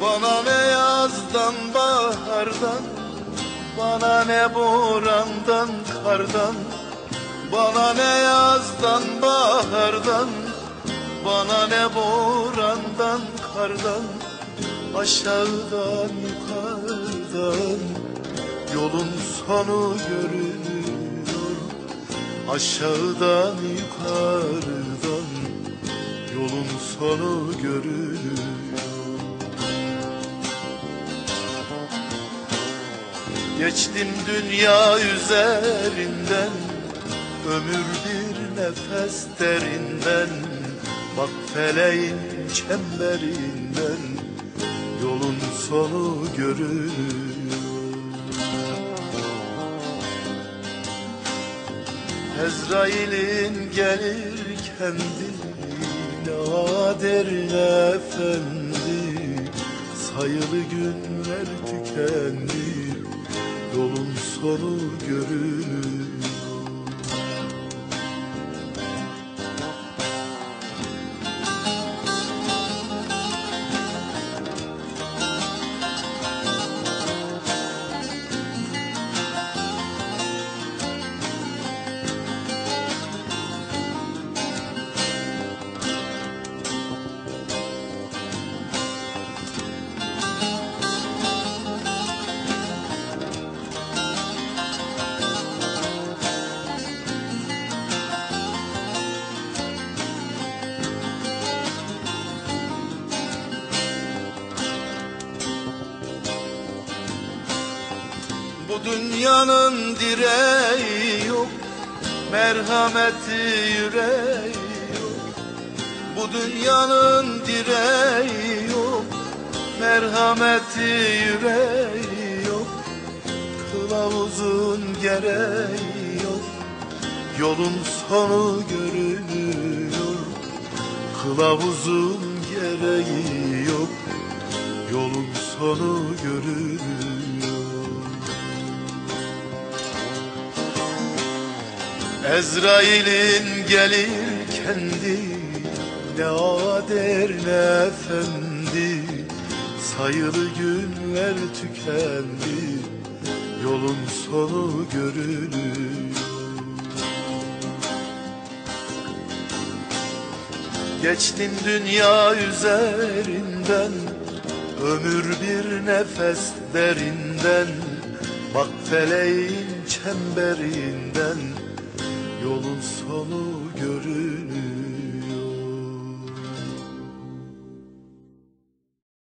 Bana ne yazdan bahardan? Bana ne borandan kardan? Bana ne yazdan bahardan? Bana ne borandan kardan? Aşağıdan yukarıdan Yolun sonu görünüyor. Aşağıdan yukarıdan Yolun sonu görünüyor Geçtim dünya üzerinden Ömür bir nefes derinden. Bak feleğin çemberinden Yolun sonu görünüyor. Ezrail'in gelir kendi Nadir efendi. Sayılı günler tükendi Yolun sonu görünüyor Bu dünyanın direği yok Merhameti yüreği yok. Bu dünyanın direği yok Merhameti yüreği yok. Kılavuzun gereği yok Yolun sonu görünüyor. Kılavuzun gereği yok Yolun sonu görünüyor Ezrail'in gelir kendi Ne ader ne efendi. Sayılı günler tükendi Yolun sonu görünüyor Geçtim dünya üzerinden Ömür bir nefes derinden. Bak feleğin çemberinden Yolun sonu görünür.